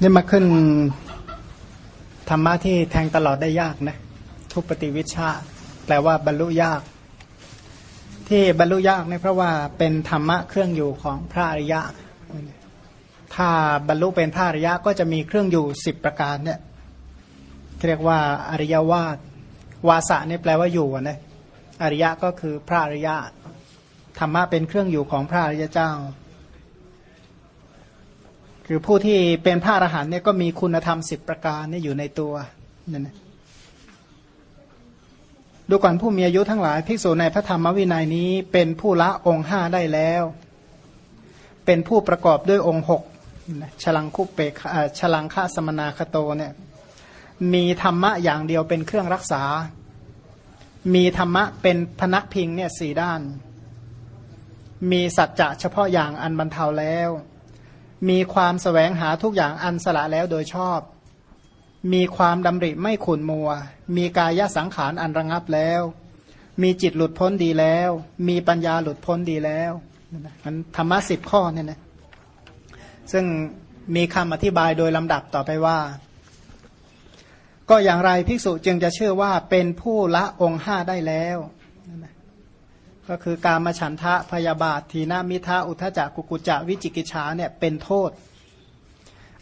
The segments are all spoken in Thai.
นี่มาขึ้นธรรมะที่แทงตลอดได้ยากนะ ทุปฏิวิชา แปลว่าบรรลุยาก ที่บรรลุยากเนี่ยเพราะว่าเป็นธรรมะเครื่องอยู่ของพระอริยะ ถ้าบรรลุเป็นพระอริยะก็จะมีเครื่องอยู่สิบประการเนี่ยเรียกว่าอริยวาสวาสะนี่แปลว่าอยู่นะอริยะก็คือพระอริยะธรรมะเป็นเครื่องอยู่ของพระอริยเจ้า คือผู้ที่เป็นพระอรหันต์เนี่ยก็มีคุณธรรมสิบประการเนี่ยอยู่ในตัวนั่นนะดูก่อนผู้มีอายุทั้งหลายภิกษุในพระธรรมวินัยนี้ เป็นผู้ละองค์ห้าได้แล้ว เป็นผู้ประกอบด้วยองค์หกฉลังคุปเปฉลังฆาสมนาคโตเนี่ยมีธรรมะอย่างเดียวเป็นเครื่องรักษา มีธรรมะเป็นพนักพิงเนี่ยสี่ด้าน มีสัจจะเฉพาะอย่างอันบรรเทาแล้ว มีความสแสวงหาทุกอย่างอันสละแล้วโดยชอบ มีความดำริไม่ขุนมัว มีกายสังขารอันระงับแล้ว มีจิตหลุดพ้นดีแล้ว มีปัญญาหลุดพ้นดีแล้วมันธรรมะสิบข้อเนี่ยนะซึ่งมีคำอธิบายโดยลำดับต่อไปว่า ก็อย่างไรภิกษุจึงจะเชื่อว่าเป็นผู้ละองค์ห้าได้แล้ว ก็คือการมาฉันทะพยาบาททีนามิทะอุทจักกุกุจะวิจิกิจฉาเนี่ยเป็นโทษ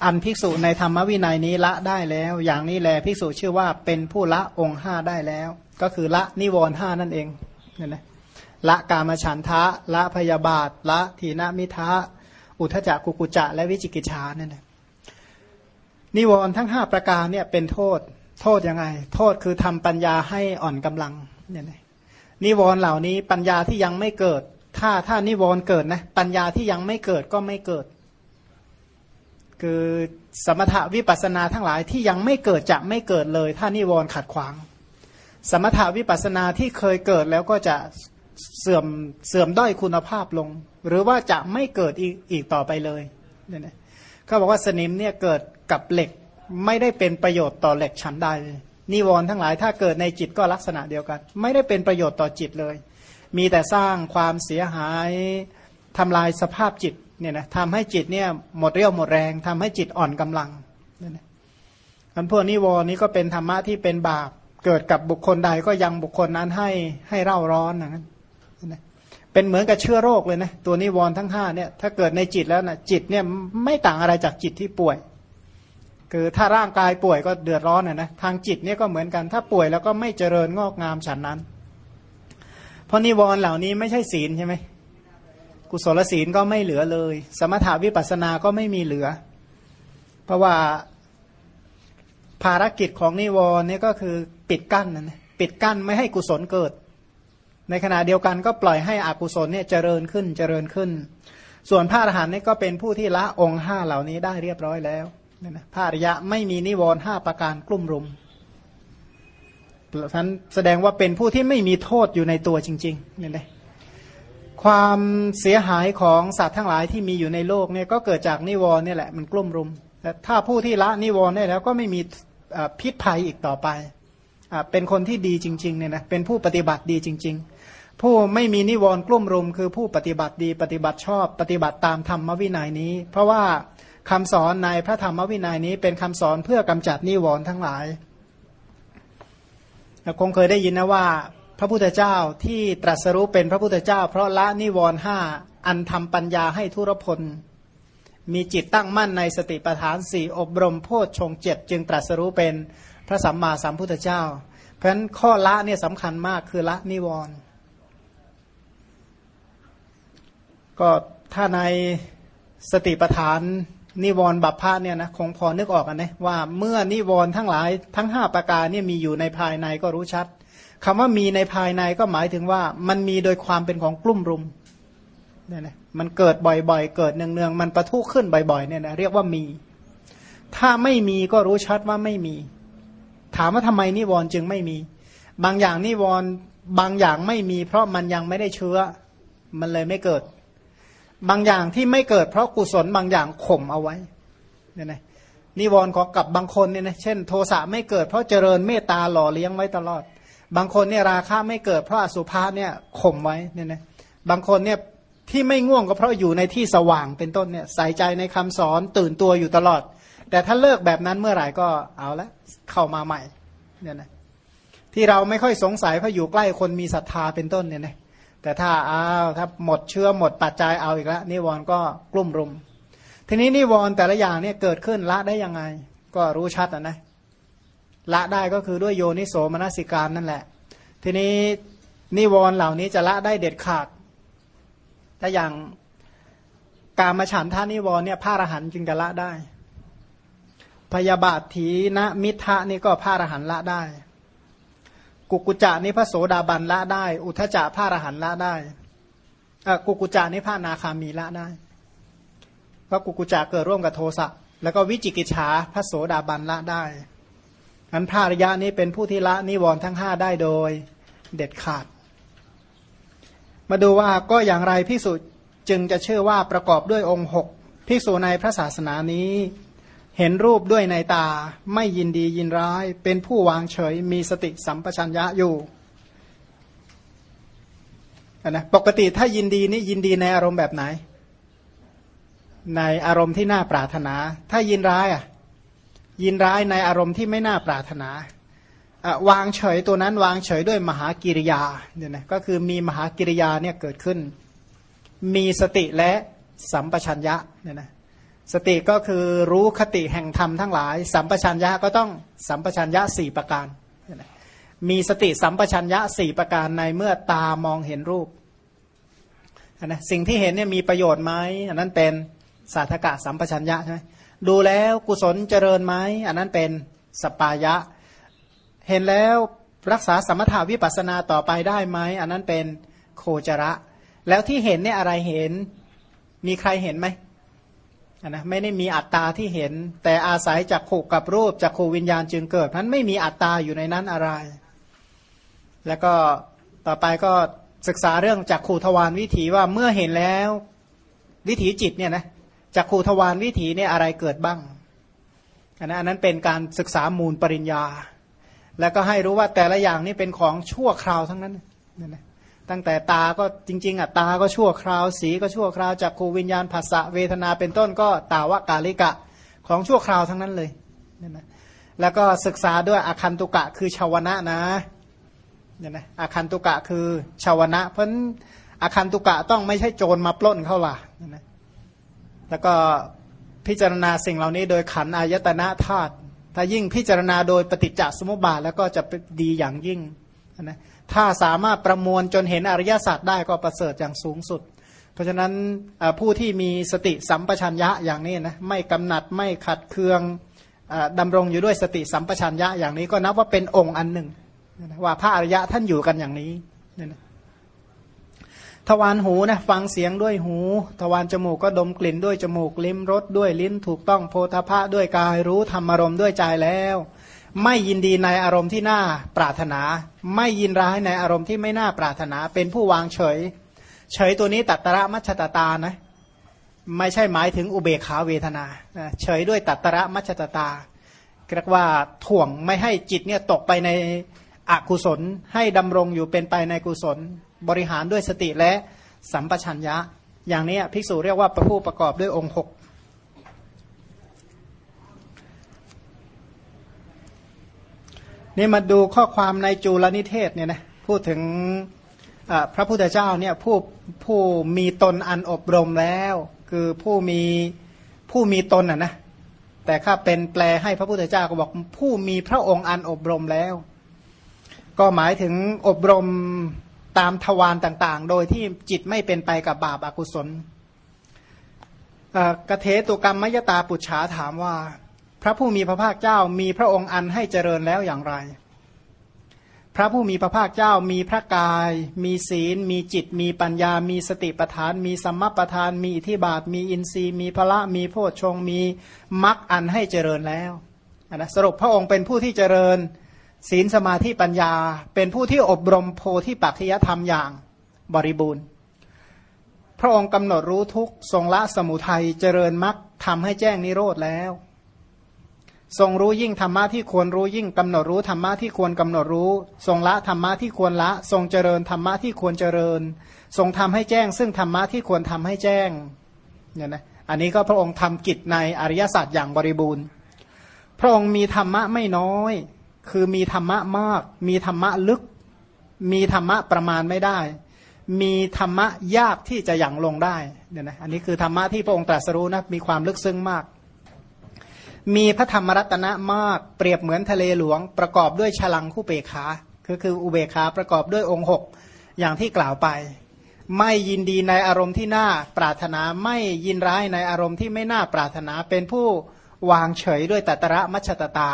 อันภิกษุในธรรมวินัยนี้ละได้แล้ว อย่างนี้แลภิกษุชื่อว่าเป็นผู้ละองค์ห้าได้แล้ว ก็คือละนิวรณ์ห้านั่นเองเนี่ยนะละการมาฉันทะ ละพยาบาท ละทีนามิทะอุทจักกุกุจะและวิจิกิจฉานี่ยนะนิวรณ์ทั้งห้าประการเนี่ยเป็นโทษ โทษยังไง โทษคือทำปัญญาให้อ่อนกำลังเนี่ยนะ นิวรณ์เหล่านี้ปัญญาที่ยังไม่เกิด ถ้าถ้านิวรณ์เกิดนะปัญญาที่ยังไม่เกิดก็ไม่เกิด คือสมถวิปัสนาทั้งหลายที่ยังไม่เกิดจะไม่เกิดเลย ถ้านิวรณ์ขัดขวาง สมถวิปัสนาที่เคยเกิดแล้วก็จะเสื่อมเสื่อมด้อยคุณภาพลง หรือว่าจะไม่เกิดอีกอีกต่อไปเลยเนี่ยเขาบอกว่าสนิมเนี่ยเกิดกับเหล็กไม่ได้เป็นประโยชน์ต่อเหล็กชั้นใด นิวรณ์ทั้งหลายถ้าเกิดในจิตก็ลักษณะเดียวกัน ไม่ได้เป็นประโยชน์ต่อจิตเลย มีแต่สร้างความเสียหายทำลายสภาพจิตเนี่ยนะทำให้จิตเนี่ยหมดเรี่ยวหมดแรงทำให้จิตอ่อนกำลังนี่ยนะอันพวกนิวรณ์นี้ก็เป็นธรรมะที่เป็นบาปเกิดกับบุคคลใดก็ยังบุคคลนั้นให้ให้เร่าร้อนอย่างนั้นเป็นเหมือนกับเชื้อโรคเลยนะตัวนิวรณ์ทั้งห้าเนี่ยถ้าเกิดในจิตแล้วนะจิตเนี่ยไม่ต่างอะไรจากจิตที่ป่วย คือถ้าร่างกายป่วยก็เดือดร้อนนะนะทางจิตเนี่ยก็เหมือนกันถ้าป่วยแล้วก็ไม่เจริญงอกงามฉันนั้น เพราะนิวรณ์เหล่านี้ไม่ใช่ศีลใช่ไหมกุศลศีลก็ไม่เหลือเลย สมถาวิปัสสนาก็ไม่มีเหลือ เพราะว่าภารกิจของนิวรณ์นี่ยก็คือปิดกั้นนะปิดกั้นไม่ให้กุศลเกิด ในขณะเดียวกันก็ปล่อยให้อกุศลเนี่ยเจริญขึ้นเจริญขึ้น ส่วนพระอรหันต์นี่ก็เป็นผู้ที่ละองค์ห้าเหล่านี้ได้เรียบร้อยแล้ว เนี่ยนะพระอริยะไม่มีนิวรณ์ห้าประการกลุ่มรุมท่านแสดงว่าเป็นผู้ที่ไม่มีโทษอยู่ในตัวจริงๆเนี่ยนะความเสียหายของสัตว์ทั้งหลายที่มีอยู่ในโลกเนี่ยก็เกิดจากนิวรณ์นี่แหละมันกลุ่มรุมแต่ถ้าผู้ที่ละนิวรณ์ได้แล้วก็ไม่มีพิษภัยอีกต่อไปเป็นคนที่ดีจริงๆเนี่ยนะเป็นผู้ปฏิบัติดีจริง ๆ ผู้ไม่มีนิวรณ์กลุ่มรุม คือผู้ปฏิบัติดีปฏิบัติชอบ ปฏิบัติตามธรรมวินัยนี้ เพราะว่า คำสอนในพระธรรมวินัยนี้เป็นคำสอนเพื่อกำจัดนิวรณ์ทั้งหลายเราคงเคยได้ยินนะว่า พระพุทธเจ้าที่ตรัสรู้เป็นพระพุทธเจ้า เพราะละนิวรณ์ห้าอันทำปัญญาให้ทุรพล มีจิตตั้งมั่นในสติปัฏฐานสี่อบรมโพชฌงเจ็ดจึงตรัสรู้เป็นพระสัมมาสัมพุทธเจ้า เพราะฉะนั้นข้อละเนี่ยสำคัญมากคือละนิวรณ์ก็ถ้าในสติปัฏฐาน นิวรณ์บัพพะเนี่ยนะคงพอนึกออกกันนะว่าเมื่อนิวรณ์ทั้งหลายทั้งห้าประการเนี่ยมีอยู่ในภายในก็รู้ชัดคำว่ามีในภายในก็หมายถึงว่ามันมีโดยความเป็นของกลุ่มรุมเนี่ยนะมันเกิดบ่อยๆ เกิดเนืองๆมันประทุขึ้นบ่อยๆเนี่ยนะเรียกว่ามี ถ้าไม่มีก็รู้ชัดว่าไม่มี ถามว่าทำไมนิวรณ์จึงไม่มี บางอย่างนิวรณ์บางอย่างไม่มี เพราะมันยังไม่ได้เชื้อ มันเลยไม่เกิด บางอย่างที่ไม่เกิดเพราะกุศลบางอย่างข่มเอาไว้เนี่ยนะนิวรณ์ของกับบางคนเนี่ยนะเช่น โทสะไม่เกิดเพราะเจริญเมตตาหล่อเลี้ยงไว้ตลอด บางคนเนี่ยราคะไม่เกิดเพราะอสุภะเนี่ยข่มไว้เนี่ยนะบางคนเนี่ยที่ไม่ง่วงก็เพราะอยู่ในที่สว่างเป็นต้นเนี่ยใส่ใจในคำสอนตื่นตัวอยู่ตลอด แต่ถ้าเลิกแบบนั้นเมื่อไหร่ก็เอาละเข้ามาใหม่เนี่ยนะที่เราไม่ค่อยสงสัยเพราะอยู่ใกล้คนมีศรัทธาเป็นต้นเนี่ยนะ แต่ถ้าอ้าวถ้าหมดเชื้อหมดปัจจัยเอาอีกแล้วนิวรณ์ก็กลุ่มรุม ทีนี้นิวรณ์แต่ละอย่างเนี่ยเกิดขึ้นละได้ยังไง ก็รู้ชัดนะนะละได้ก็คือด้วยโยนิโสมนสิการนั่นแหละ ทีนี้นิวรณ์เหล่านี้จะละได้เด็ดขาดถ้าอย่างการมาฉันท่านิวรณ์เนี่ยพระอรหันต์จึงจะละได้ พยาบาทถีนะมิทะนี่ก็พระอรหันต์ละได้ กุกุจะนี่พระโสดาบันละได้ อุทจจะพระอรหันละได้กุกุจะนี่พระนาคามีละได้เพราะกุกุจะเกิดร่วมกับโทสะแล้วก็วิจิกิจฉาพระโสดาบันละได้อันพระอริยะนี้เป็นผู้ที่ละนิวรณ์ทั้งห้าได้โดยเด็ดขาด มาดูว่าก็อย่างไรพิสุจึงจะเชื่อว่าประกอบด้วยองค์หกพิสูในพระศาสนานี้ เห็นรูปด้วยในตาไม่ยินดียินร้าย เป็นผู้วางเฉยมีสติสัมปชัญญะอยู่นะปกติถ้ายินดีนี่ยินดีในอารมณ์แบบไหน ในอารมณ์ที่น่าปรารถนา ถ้ายินร้ายอะยินร้ายในอารมณ์ที่ไม่น่าปรารถนาวางเฉยตัวนั้นวางเฉยด้วยมหากิริยาเนี่ยนะก็คือมีมหากิริยาเนี่ยเกิดขึ้น มีสติและสัมปชัญญะเนี่ยนะ สติก็คือรู้คติแห่งธรรมทั้งหลาย สัมปชัญญะก็ต้องสัมปชัญญะสี่ประการ มีสติสัมปชัญญะสี่ประการในเมื่อตามองเห็นรูปนะสิ่งที่เห็นเนี่ยมีประโยชน์ไหมอันนั้นเป็นสาธกะสัมปชัญญะใช่ไหมดูแล้วกุศลเจริญไหมอันนั้นเป็นสปายะ เห็นแล้วรักษาสมถาวิปัสนาต่อไปได้ไหมอันนั้นเป็นโคจระ แล้วที่เห็นเนี่ยอะไรเห็น มีใครเห็นไหม นะไม่ได้มีอัตตาที่เห็น แต่อาศัยจากขูกับรูปจากขูวิญญาณจึงเกิดนั้นไม่มีอัตตาอยู่ในนั้นอะไร แล้วก็ต่อไปก็ศึกษาเรื่องจากขูทวารวิถีว่าเมื่อเห็นแล้ว วิถีจิตเนี่ยนะจากขูทวารวิถีเนี่ยอะไรเกิดบ้างอันนั้นอันนั้นเป็นการศึกษามูลปริญญา แล้วก็ให้รู้ว่าแต่ละอย่างนี่เป็นของชั่วคราวทั้งนั้นนี่นะ ตั้งแต่ตาก็จริง ๆอะตาก็ชั่วคราวสีก็ชั่วคราวจากขูวิญญาณภาษาเวทนาเป็นต้นก็ตาวกาลิกะของชั่วคราวทั้งนั้นเลยนี่นะแล้วก็ศึกษาด้วยอาคันตุกะคือชาวนะนะเนี่ยนะอาคันตุกะคือชาวนะ เพราะอาคันตุกะต้องไม่ใช่โจรมาปล้นเขาล่ะนะแล้วก็พิจารณาสิ่งเหล่านี้โดยขันอายตนะธาตุถ้ายิ่งพิจารณาโดยปฏิจจสมุปบาทแล้วก็จะดีอย่างยิ่งนะ ถ้าสามารถประมวลจนเห็นอริยสัจได้ก็ประเสริฐอย่างสูงสุด เพราะฉะนั้นผู้ที่มีสติสัมปชัญญะอย่างนี้นะไม่กำหนัดไม่ขัดเคืองดำรงอยู่ด้วยสติสัมปชัญญะอย่างนี้ก็นับว่าเป็นองค์อันหนึ่ง ว่าพระอริยะท่านอยู่กันอย่างนี้นะทวารหูนะฟังเสียงด้วยหู ทวารจมูกก็ดมกลิ่นด้วยจมูกลิ้มรสด้วยลิ้นถูกต้องโพธาภะด้วยกายรู้ธรรมอารมณ์ด้วยใจแล้ว ไม่ยินดีในอารมณ์ที่น่าปรารถนา ไม่ยินร้ายในอารมณ์ที่ไม่น่าปรารถนา เป็นผู้วางเฉย เฉยตัวนี้ตัตระมัชตตานะไม่ใช่หมายถึงอุเบกขาเวทนาเฉยด้วยตัตระมัชตตาเรียกว่าถ่วงไม่ให้จิตเนี่ยตกไปในอกุศล ให้ดำรงอยู่เป็นไปในกุศล บริหารด้วยสติและสัมปชัญญะ อย่างนี้ภิกษุเรียกว่าประผู้ประกอบด้วยองค์หก นี่มาดูข้อความในจูลนิเทศเนี่ยนะพูดถึงพระพุทธเจ้าเนี่ยผู้ผู้มีตนอันอบรมแล้ว คือผู้มีผู้มีตนอะนะแต่ข้าเป็นแปลให้พระพุทธเจ้าก็บอกผู้มีพระองค์อันอบรมแล้ว ก็หมายถึงอบรมตามทวารต่างๆ โดยที่จิตไม่เป็นไปกับบาปอากุศลกเทตุกรรมมยตาปุจฉาถามว่า พระผู้มีพระภาคเจ้ามีพระองค์อันให้เจริญแล้วอย่างไร พระผู้มีพระภาคเจ้ามีพระกาย มีศีล มีจิต มีปัญญา มีสติปทาน มีสัมมาปทาน มีอิทธิบาท มีอินทรีย์ มีพละ มีโพชฌงมีมรรคอันให้เจริญแล้วนะสรุปพระองค์เป็นผู้ที่เจริญ ศีลสมาธิปัญญา เป็นผู้ที่อบรมโพธิปัจจยธรรมอย่างบริบูรณ์พระองค์กำหนดรู้ทุกทรงละสมุทัยเจริญมรรคทำให้แจ้งนิโรธแล้ว ทรงรู้ยิ่งธรรมะที่ควรรู้ยิ่งกำหนดรู้ธรรมะที่ควรกำหนดรู้ ทรงละธรรมะที่ควรละ ทรงเจริญธรรมะที่ควรเจริญ ทรงทำให้แจ้ง ซึ่งธรรมะที่ควรทำให้แจ้งเนี่ยนะอันนี้ก็พระองค์ทำกิจในอริยสัจอย่างบริบูรณ์ พระองค์มีธรรมะไม่น้อย คือมีธรรมะมาก มีธรรมะลึก มีธรรมะประมาณไม่ได้ มีธรรมะยากที่จะหยั่งลงได้เนี่ยนะอันนี้คือธรรมะที่พระองค์ตรัสรู้นะมีความลึกซึ้งมาก มีพระธรรมรัตนะมากเปรียบเหมือนทะเลหลวง ประกอบด้วยฉลังคู่เปขาคือคืออุเบขาประกอบด้วยองค์หกอย่างที่กล่าวไป ไม่ยินดีในอารมณ์ที่น่าปรารถนาไม่ยินร้ายในอารมณ์ที่ไม่น่าปรารถนาเป็นผู้วางเฉยด้วยตัตระมัชตตา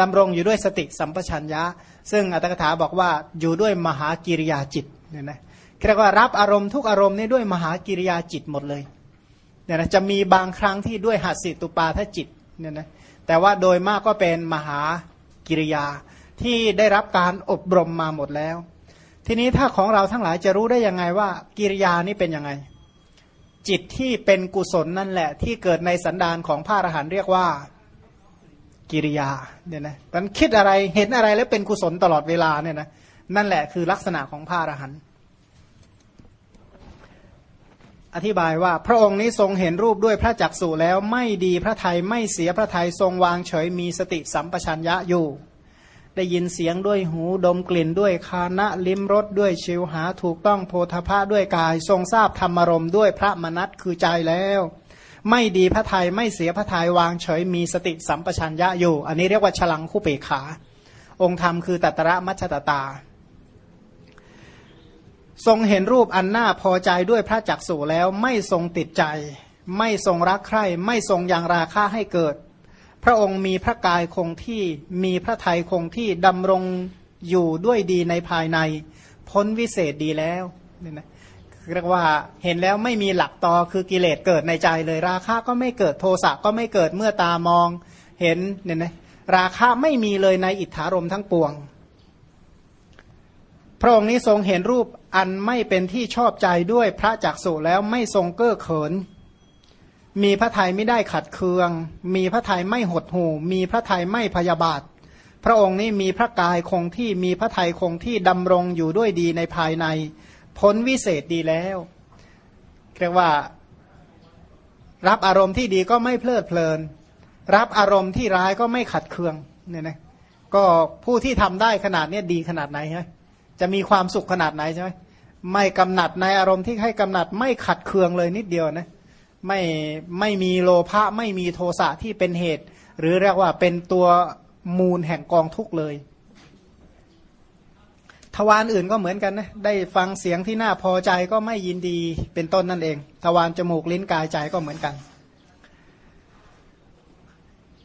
ดำรงอยู่ด้วยสติสัมปชัญญะ ซึ่งอัตถกถาบอกว่าอยู่ด้วยมหากิริยาจิตเนี่ยนะเรียกว่ารับอารมณ์ทุกอารมณ์นี้ด้วยมหากิริยาจิตหมดเลยเนี่ยนะจะมีบางครั้งที่ด้วยหัสิตุปาทจิต เนี่ยนะแต่ว่าโดยมากก็เป็นมหากิริยาที่ได้รับการอบรมมาหมดแล้ว ทีนี้ถ้าของเราทั้งหลายจะรู้ได้ยังไงว่า กิริยานี่เป็นยังไง จิตที่เป็นกุศลนั่นแหละ ที่เกิดในสันดานของพระอรหันต์เรียกว่ากิริยาเนี่ยนะมันคิดอะไรเห็นอะไรแล้วเป็นกุศลตลอดเวลาเนี่ยนะนั่นแหละคือลักษณะของพระอรหันต์ อธิบายว่าพระองค์นี้ทรงเห็นรูปด้วยพระจักษุแล้วไม่ดีพระไทยไม่เสียพระไทยทรงวางเฉยมีสติสัมปชัญญะอยู่ ได้ยินเสียงด้วยหูดมกลิ่นด้วยคานะลิ้มรสด้วยชิวหาถูกต้องโพธภะด้วยกาย ทรงทราบธรรมรมด้วยพระมนัตคือใจแล้ว ไม่ดีพระไทยไม่เสียพระไทยวางเฉยมีสติสัมปชัญญะอยู่ อันนี้เรียกว่าฉลังคู่เปขา องค์ธรรมคือตัตระมัชตตา ทรงเห็นรูปอันน่าพอใจด้วยพระจักษุแล้วไม่ทรงติดใจ ไม่ทรงรักใคร่ ไม่ทรงยังราคาให้เกิด พระองค์มีพระกายคงที่มีพระทัยคงที่ดำรงอยู่ด้วยดีในภายใน พ้นวิเศษดีแล้วเนี่ยนะเรียกว่าเห็นแล้วไม่มีหลักตอคือกิเลสเกิดในใจเลยราคาก็ไม่เกิดโทสะก็ไม่เกิดเมื่อตามอง เห็นเนี่ยนะราคาไม่มีเลยในอิทธารมทั้งปวง พระองค์นี้ทรงเห็นรูปอันไม่เป็นที่ชอบใจด้วยพระจักสุแล้วไม่ทรงเก้อเขิน มีพระทัยไม่ได้ขัดเคือง มีพระทัยไม่หดหู่ มีพระทัยไม่พยาบาท พระองค์นี้มีพระกายคงที่มีพระทัยคงที่ดำรงอยู่ด้วยดีในภายใน พ้นวิเศษดีแล้วเรียกว่า รับอารมณ์ที่ดีก็ไม่เพลิดเพลิน รับอารมณ์ที่ร้ายก็ไม่ขัดเคืองเนี่ยนะก็ผู้ที่ทำได้ขนาดนี้ดีขนาดไหนฮะ จะมีความสุขขนาดไหนใช่ไหมไม่กำหนัดในอารมณ์ที่ให้กำหนัดไม่ขัดเคืองเลยนิดเดียวนะไม่ไม่มีโลภะไม่มีโทสะที่เป็นเหตุ หรือเรียกว่าเป็นตัวมูลแห่งกองทุกเลย ทวารอื่นก็เหมือนกันนะได้ฟังเสียงที่น่าพอใจก็ไม่ยินดีเป็นต้นนั่นเอง ทวารจมูกลิ้นกายใจก็เหมือนกัน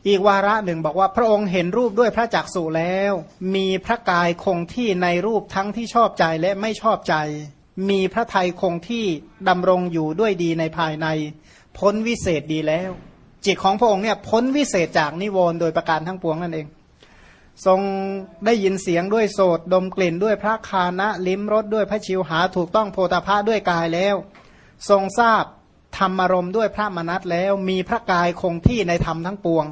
อีกวาระหนึ่งบอกว่าพระองค์เห็นรูปด้วยพระจักษุแล้ว มีพระกายคงที่ในรูปทั้งที่ชอบใจและไม่ชอบใจ มีพระทัยคงที่ดำรงอยู่ด้วยดีในภายใน พ้นวิเศษดีแล้ว จิตของพระองค์เนี่ยพ้นวิเศษจากนิวรณ์โดยประการทั้งปวงนั่นเอง ทรงได้ยินเสียงด้วยโสดดมกลิ่นด้วยพระคานะลิ้มรสด้วยพระชิวหาถูกต้องโพธาภาด้วยกายแล้ว ทรงทราบธรรมารมด้วยพระมนัตแล้ว มีพระกายคงที่ในธรรมทั้งปวง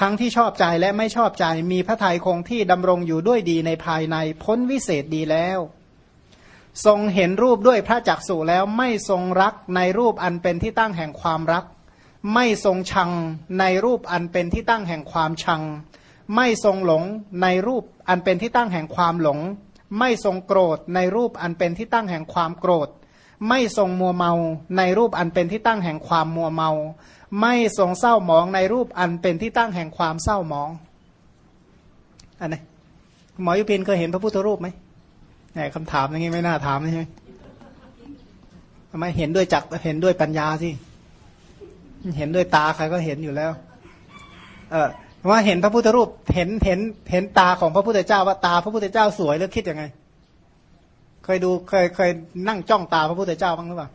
ทั้งที่ชอบใจและไม่ชอบใจ มีพระทัยคงที่ดำรงอยู่ด้วยดีในภายใน พ้นวิเศษดีแล้ว ทรงเห็นรูปด้วยพระจักษุแล้วไม่ทรงรักในรูปอันเป็นที่ตั้งแห่งความรัก ไม่ทรงชังในรูปอันเป็นที่ตั้งแห่งความชัง ไม่ทรงหลงในรูปอันเป็นที่ตั้งแห่งความหลง ไม่ทรงโกรธในรูปอันเป็นที่ตั้งแห่งความโกรธ ไม่ทรงมัวเมาในรูปอันเป็นที่ตั้งแห่งความมัวเมา ไม่ทรงเศร้าหมองในรูปอันเป็นที่ตั้งแห่งความเศร้าหมองอันนี้หมอยุพินเคยเห็นพระพุทธรูปไหมไงคำถามอย่างนี้ไม่น่าถามใช่ไหมทำไมเห็นด้วยจักเห็นด้วยปัญญาสิเห็นด้วยตาใครก็เห็นอยู่แล้ว เออว่าเห็นพระพุทธรูปเห็นเห็นเห็นตาของพระพุทธเจ้าว่าตาพระพุทธเจ้าสวยแล้วคิดยังไง เคยดูเคยเคยนั่งจ้องตาพระพุทธเจ้าบ้างหรือเปล่า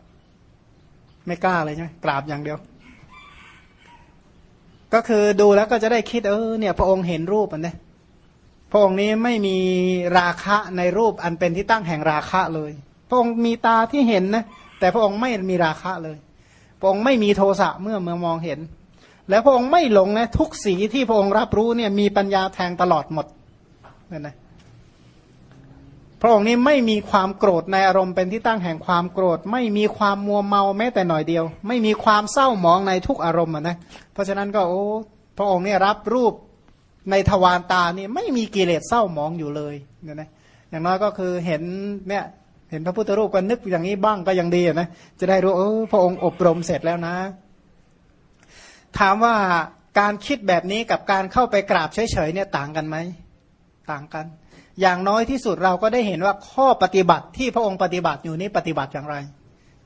ไม่กล้าเลยใช่ไหมกราบอย่างเดียว ก็คือดูแล้วก็จะได้คิดเออเนี่ย พระองค์เห็นรูปอันนี้พระองค์นี้ไม่มีราคะในรูปอันเป็นที่ตั้งแห่งราคะเลย พระองค์มีตาที่เห็นนะแต่พระองค์ไม่มีราคะเลย พระองค์ไม่มีโทสะเมื่อเมื่อมองเห็น แล้วพระองค์ไม่หลงนะทุกสีที่พระองค์รับรู้เนี่ยมีปัญญาแทงตลอดหมดนั่นนะ พระองค์นี้ไม่มีความโกรธในอารมณ์เป็นที่ตั้งแห่งความโกรธ ไม่มีความมัวเมาแม้แต่หน่อยเดียว ไม่มีความเศร้าหมองในทุกอารมณ์นะเพราะฉะนั้นก็โอ้พระองค์เนี่ยรับรูปในทวารตานี่ไม่มีกิเลสเศร้าหมองอยู่เลยเนี่ยนะอย่างน้อยก็คือเห็นเนี่ยเห็นพระพุทธรูปก็นึกอย่างนี้บ้างก็ยังดีนะจะได้รู้เออพระองค์อบรมเสร็จแล้วนะ ถามว่าการคิดแบบนี้กับการเข้าไปกราบเฉยๆเนี่ยต่างกันไหมต่างกัน อย่างน้อยที่สุดเราก็ได้เห็นว่าข้อปฏิบัติที่พระองค์ปฏิบัติอยู่นี้ปฏิบัติอย่างไร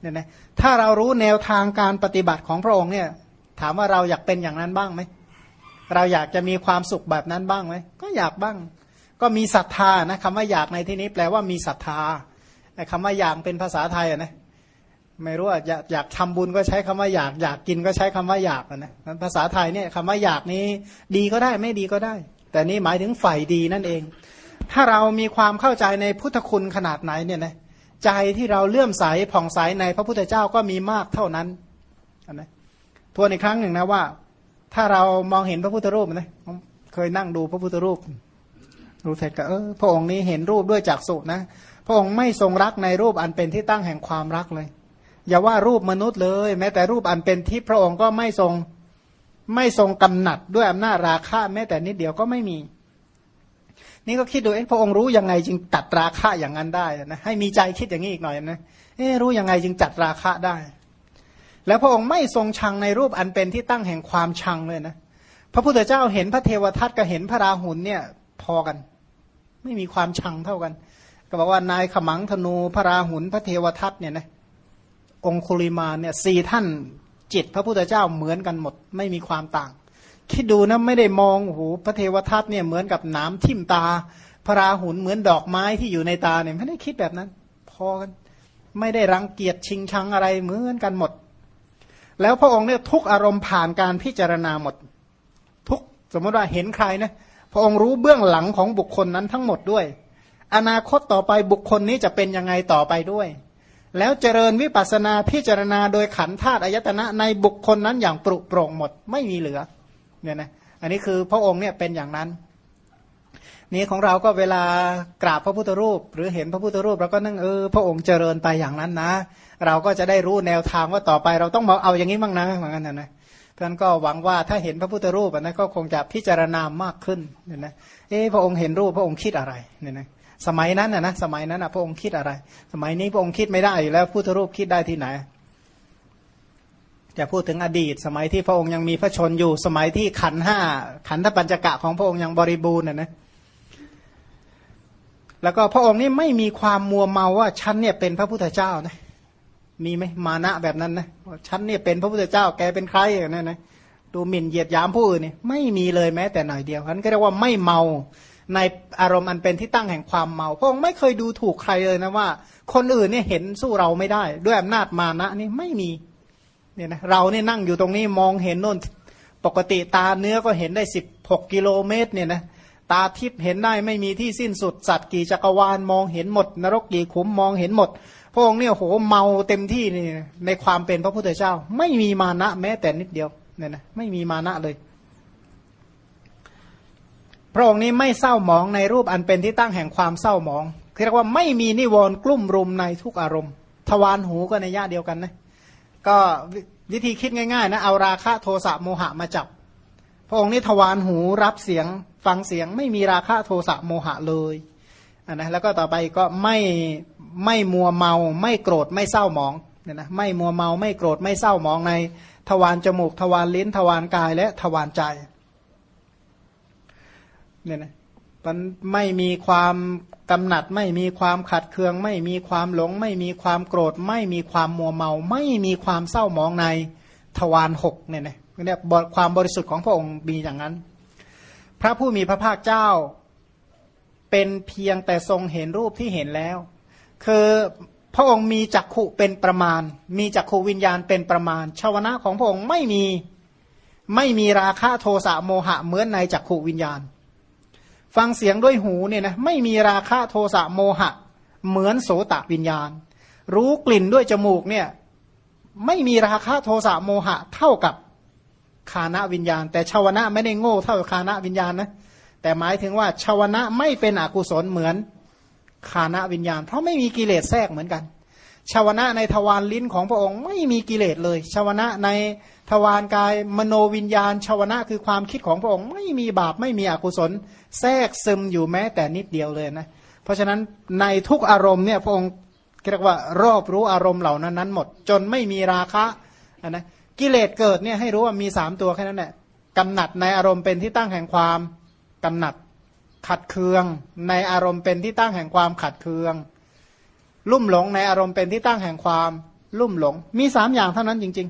เนี่ยนะถ้าเรารู้แนวทางการปฏิบัติของพระองค์เนี่ย ถามว่าเราอยากเป็นอย่างนั้นบ้างไหมเราอยากจะมีความสุขแบบนั้นบ้างไหมก็อยากบ้าง ก็มีศรัทธานะคำว่าอยากในที่นี้แปลว่ามีศรัทธาไอ้คำว่าอยากเป็นภาษาไทยนะไม่รู้ว่าอยากอยากทำบุญก็ใช้คำว่าอยาก อยากกินก็ใช้คำว่าอยากนะภาษาไทยเนี่ยคำว่าอยากนี้ดีก็ได้ไม่ดีก็ได้ แต่นี่หมายถึงฝ่ายดีนั่นเอง ถ้าเรามีความเข้าใจในพุทธคุณขนาดไหนเนี่ยนะใจที่เราเลื่อมใสผ่องใสในพระพุทธเจ้าก็มีมากเท่านั้นนะทวนอีกครั้งหนึ่งนะว่า ถ้าเรามองเห็นพระพุทธรูปนะเคยนั่งดูพระพุทธรูปรู้เสร็จก็เออพระองค์นี้เห็นรูปด้วยจักษุนะพระองค์ไม่ทรงรักในรูปอันเป็นที่ตั้งแห่งความรักเลย อย่าว่ารูปมนุษย์เลย แม้แต่รูปอันเป็นที่พระองค์ก็ไม่ทรงไม่ทรงกำหนัดด้วยอำนาจราคะแม้แต่นิดเดียวก็ไม่มี นี่ก็คิดดูเอ้พระองค์รู้ยังไงจึงตัดราคะอย่างนั้นได้นะให้มีใจคิดอย่างนี้อีกหน่อยนะเอ๊รู้ยังไงจึงจัดราคะได้ แล้วพระองค์ไม่ทรงชังในรูปอันเป็นที่ตั้งแห่งความชังเลยนะพระพุทธเจ้าเห็นพระเทวทัตกับเห็นพระราหุลเนี่ยพอกัน ไม่มีความชังเท่ากัน ก็บอกว่านายขมังธนูพระราหุลพระเทวทัตเนี่ยนะองคุลิมาเนี่ยสี่ท่านจิตพระพุทธเจ้าเหมือนกันหมด ไม่มีความต่าง คิดดูนะไม่ได้มองโอ้โหพระเทวทัตเนี่ยเหมือนกับน้ำทิ่มตา พระราหุลเหมือนดอกไม้ที่อยู่ในตาเนี่ยไม่ได้คิดแบบนั้น พอกัน ไม่ได้รังเกียจชิงชังอะไรเหมือนกันหมด แล้วพระองค์เนี่ยทุกอารมณ์ผ่านการพิจารณาหมด ทุกสมมติว่าเห็นใครนะพระองค์รู้เบื้องหลังของบุคคลนั้นทั้งหมดด้วย อนาคตต่อไปบุคคลนี้จะเป็นยังไงต่อไปด้วย แล้วเจริญวิปัสนาพิจารณาโดยขันธาตุอายตนะในบุคคลนั้นอย่างปรุโปร่งหมดไม่มีเหลือ เนี่ยนะอันนี้คือพระองค์เนี่ยเป็นอย่างนั้น นี่ของเราก็เวลากราบพระพุทธรูป หรือเห็นพระพุทธรูปเราก็นั่งเออพระองค์เจริญไปอย่างนั้นนะ เราก็จะได้รู้แนวทางว่าต่อไปเราต้องมาเอาอย่างนี้บ้างนะเหมือนกันนะท่านก็หวังว่าถ้าเห็นพระพุทธรูปนะก็คงจะพิจารณามากขึ้นเนี่ยนะเออพระองค์เห็นรูปพระองค์คิดอะไรเนี่ยนะสมัยนั้นนะนะสมัยนั้นนะพระองค์คิดอะไร สมัยนี้พระองค์คิดไม่ได้แล้วพุทธรูปคิดได้ที่ไหน จะพูดถึงอดีต สมัยที่พระองค์ยังมีพระชนอยู่ สมัยที่ขันห้าขันธปัญจกะของพระองค์ยังบริบูรณ์นะนะแล้วก็พระองค์นี่ไม่มีความมัวเมาว่าฉันเนี่ยเป็นพระพุทธเจ้านะมีไหมมานะแบบนั้นนะฉันเนี่ยเป็นพระพุทธเจ้าแกเป็นใครอย่างนั้นนะดูหมิ่นเหยียดยามผู้อื่นนี่ไม่มีเลยแม้แต่หน่อยเดียวนั้นก็เรียกว่าไม่เมาในอารมณ์อันเป็นที่ตั้งแห่งความเมา พระองค์ไม่เคยดูถูกใครเลยนะว่า คนอื่นเนี่ยเห็นสู้เราไม่ได้ ด้วยอำนาจมานะนี่ไม่มี เนี่ยนะเราเนี่ยนั่งอยู่ตรงนี้มองเห็นโน่นปกติตาเนื้อก็เห็นได้สิบหกกิโลเมตรเนี่ยนะตาทิพย์เห็นได้ไม่มีที่สิ้นสุดสัตว์กี่จักรวาลมองเห็นหมด นรกกี่ขุมมองเห็นหมด พระองค์เนี่ยโหเมาเต็มที่นี่ในความเป็นพระพุทธเจ้า ไม่มีมานะแม้แต่นิดเดียวเนี่ยนะไม่มีมานะเลย พระองค์นี้ไม่เศร้าหมองในรูปอันเป็นที่ตั้งแห่งความเศร้าหมองเรียกว่าไม่มีนิวรณ์กลุ่มรุมในทุกอารมณ์ ทวารหูก็ในย่าเดียวกันนะ ก็วิธีคิดง่ายๆนะเอาราคะโทสะโมหะมาจับ พระองค์นี้ทวารหูรับเสียงฟังเสียงไม่มีราคะโทสะโมหะเลยนนะแล้วก็ต่อไปก็ไม่ไม่มัวเมา ไม่โกรธไม่เศร้าหมองเนี่ยนะไม่มัวเมาไม่โกรธไม่เศร้าหมองในทวารจมูกทวารลิ้นทวารกายและทวารใจเนี่ยนะมันไม่มีความ กำหนัดไม่มีความขัดเคือง ไม่มีความหลง ไม่มีความโกรธ ไม่มีความมัวเมา ไม่มีความเศร้ามองในทวารหกเนี่ยนะเนี่ยความบริสุทธิ์ของพระองค์มีอย่างนั้น พระผู้มีพระภาคเจ้าเป็นเพียงแต่ทรงเห็นรูปที่เห็นแล้ว คือพระองค์มีจักขุเป็นประมาณ มีจักขุวิญญาณเป็นประมาณ ชาวนะของพระองค์ไม่มีไม่มีราคะโทสะโมหะเหมือนในจักขุวิญญาณ ฟังเสียงด้วยหูเนี่ยนะไม่มีราคะโทสะโมหะ เหมือนโสตวิญญาณ รู้กลิ่นด้วยจมูกเนี่ยไม่มีราคะโทสะโมหะเท่ากับคานะวิญญาณ แต่ชาวนะไม่ได้โง่เท่าคานะวิญญาณนะแต่หมายถึงว่าชาวนะไม่เป็นอกุศลเหมือนคานะวิญญาณ เพราะไม่มีกิเลสแทรกเหมือนกัน ชาวนะในทวารลิ้นของพระองค์ไม่มีกิเลสเลย ชาวนะในทวารกายมโนวิญญาณ ชาวนะคือความคิดของพระองค์ ไม่มีบาปไม่มีอกุศล แทรกซึมอยู่แม้แต่นิดเดียวเลยนะ เพราะฉะนั้นในทุกอารมณ์เนี่ยพระองค์เรียกว่ารอบรู้อารมณ์เหล่านั้นนั้นหมด จนไม่มีราคะนะกิเลสเกิดเนี่ยให้รู้ว่ามีสามตัวแค่นั้นแหละกำหนัดในอารมณ์เป็นที่ตั้งแห่งความกำหนัดขัดเคือง ในอารมณ์เป็นที่ตั้งแห่งความขัดเคือง ลุ่มหลงในอารมณ์เป็นที่ตั้งแห่งความลุ่มหลง มีสามอย่างเท่านั้นจริง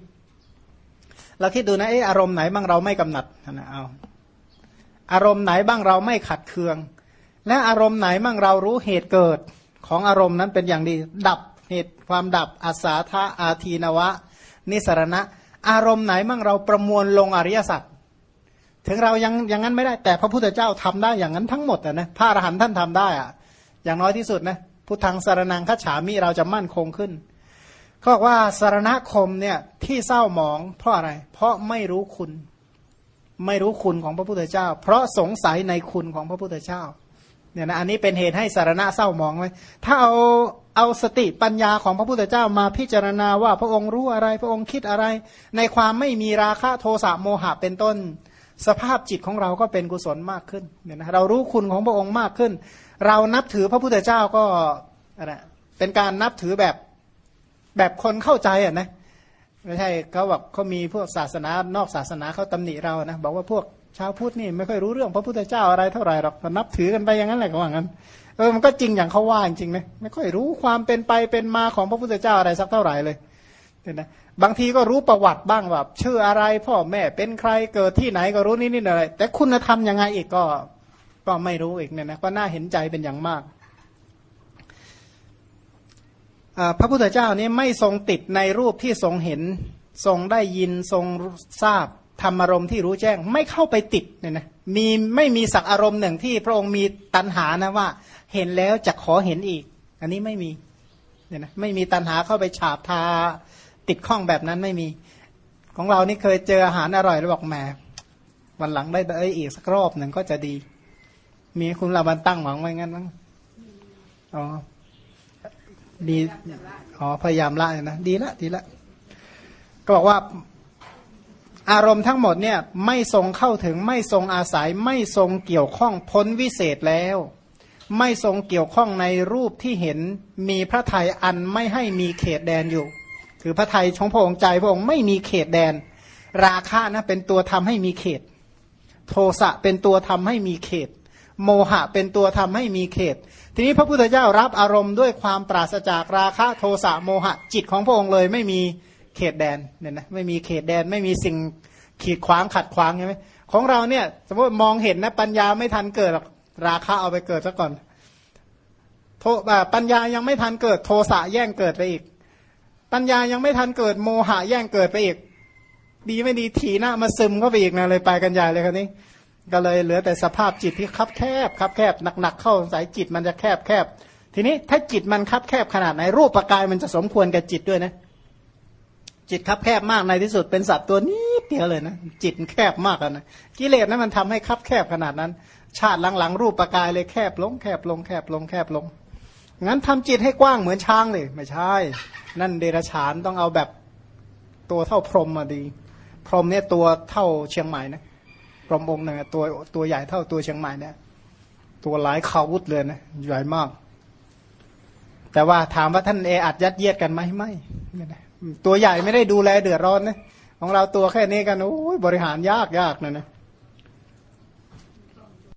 ๆ เราคิดดูนะเอออารมณ์ไหนบ้างเราไม่กำหนัดนะเอาอารมณ์ไหนบ้างเราไม่ขัดเคือง และอารมณ์ไหนบ้างเรารู้เหตุเกิดของอารมณ์นั้นเป็นอย่างดี ดับเหตุความดับอาสาทะอาทีนวะ นิสรณะ อารมณ์ไหนบ้างเราประมวลลงอริยสัจถึงเรายังอย่างนั้นไม่ได้แต่พระพุทธเจ้าทำได้อย่างนั้นทั้งหมดนะพระอรหันต์ท่านทำได้อะอย่างน้อยที่สุดนะ พุทธังสารนังคัจฉามิเราจะมั่นคงขึ้นเขาบอกว่าสารณคมเนี่ยที่เศร้าหมอง เพราะอะไร เพราะไม่รู้คุณ ไม่รู้คุณของพระพุทธเจ้า เพราะสงสัยในคุณของพระพุทธเจ้าเนี่ยนะอันนี้เป็นเหตุให้สารณะเศร้าหมองไหมถ้าเอาเอาสติปัญญาของพระพุทธเจ้ามาพิจารณาว่าพระองค์รู้อะไร พระองค์คิดอะไร ในความไม่มีราคะโทสะโมหะเป็นต้น สภาพจิตของเราก็เป็นกุศลมากขึ้นเนี่ยนะเรารู้คุณของพระองค์มากขึ้น เรานับถือพระพุทธเจ้าก็อะไรเป็นการนับถือแบบแบบคนเข้าใจอะนะไม่ใช่เขาบอกเขามีพวกศาสนานอกศาสนาเขาตำหนิเรานะบอกว่าพวกชาวพุทธนี่ไม่ค่อยรู้เรื่องพระพุทธเจ้าอะไรเท่าไหร่หรอกนับถือกันไปอย่างนั้นแหละก็ว่างั้นเออมันก็จริงอย่างเขาว่าจริงๆนะไม่ค่อยรู้ความเป็นไปเป็นมาของพระพุทธเจ้าอะไรสักเท่าไหร่เลยเห็นไหมบางทีก็รู้ประวัติบ้างแบบชื่ออะไรพ่อแม่เป็นใครเกิดที่ไหนก็รู้นิดนิดหน่อยแต่คุณธรรมยังไงอีกก็ ก็ไม่รู้อีกเนี่ยนะก็น่าเห็นใจเป็นอย่างมากพระพุทธเจ้านี้ไม่ทรงติดในรูปที่ทรงเห็น ทรงได้ยินทรงทราบธรรมอารมณ์ที่รู้แจ้ง ไม่เข้าไปติดเนี่ยนะมีไม่มีสักอารมณ์หนึ่งที่พระองค์มีตัณหานะว่า เห็นแล้วจะขอเห็นอีก อันนี้ไม่มีเนี่ยนะไม่มีตัณหาเข้าไปฉาบทาติดข้องแบบนั้นไม่มี ของเรานี่เคยเจออาหารอร่อยแล้วบอกแหมวันหลังได้ได้อีกสักรอบหนึ่งก็จะดี มีคุณลาบันตั้งหวังไว้งั้นมั้งอ๋อดีอ๋อพยายามละนะดีละดีละก็บอกว่าอารมณ์ทั้งหมดเนี่ยไม่ทรงเข้าถึงไม่ทรงอาศัยไม่ทรงเกี่ยวข้องพ้นวิเศษแล้ว ไม่ทรงเกี่ยวข้องในรูปที่เห็นมีพระไทยอันไม่ให้มีเขตแดนอยู่ คือพระไทยของพระองค์ใจพระองค์ไม่มีเขตแดน ราคะนะเป็นตัวทำให้มีเขต โทสะเป็นตัวทำให้มีเขต โมหะเป็นตัวทำให้มีเขต ทีนี้พระพุทธเจ้ารับอารมณ์ด้วยความปราศจากราคะโทสะโมหะ จิตของพระองค์เลยไม่มีเขตแดนเนี่ยนะไม่มีเขตแดนไม่มีสิ่งขีดขวางขัดขวางใช่ไหมของเราเนี่ย สมมติมองเห็นนะปัญญาไม่ทันเกิดราคะเอาไปเกิดซะก่อนโทปัญญายังไม่ทันเกิดโทสะแย่งเกิดไปอีก ปัญญายังไม่ทันเกิดโมหะแย่งเกิดไปอีก ดีไม่ดีถีหน้ามาซึมก็ไปอีกนะเลยไปกันใหญ่เลยครับนี้ ก็เลยเหลือแต่สภาพจิตที่คับแคบคับแคบหนักๆเข้าสายจิตมันจะแคบแคบทีนี้ถ้าจิตมันคับแคบขนาดไหนรูปประกายมันจะสมควรกับจิตด้วยนะ จิตคับแคบมากในที่สุดเป็นสัตว์ตัวนิดเดียวเลยนะจิตแคบมากนะกิเลสนั้นมันทำให้คับแคบขนาดนั้น ชาติหลังๆรูปประกายเลยแคบลงแคบลงแคบลงแคบลงงั้นทำจิตให้กว้างเหมือนช้างเลยไม่ใช่ นั่นเดรัจฉานต้องเอาแบบตัวเท่าพรหมมาดี พรหมเนี่ยตัวเท่าเชียงใหม่นะ รมองค์หนึ่งตัวตัวใหญ่เท่าตัวเชียงใหม่เนี่ย ตัวหลายขาวุธเลยนะใหญ่มาก แต่ว่าถามว่าท่านเออัดยัดเยียดกันไหมไม่ตัวใหญ่ไม่ได้ดูแลเดือดร้อนนะของเราตัวแค่นี้กันโอ้ยบริหารยากยากนะนะ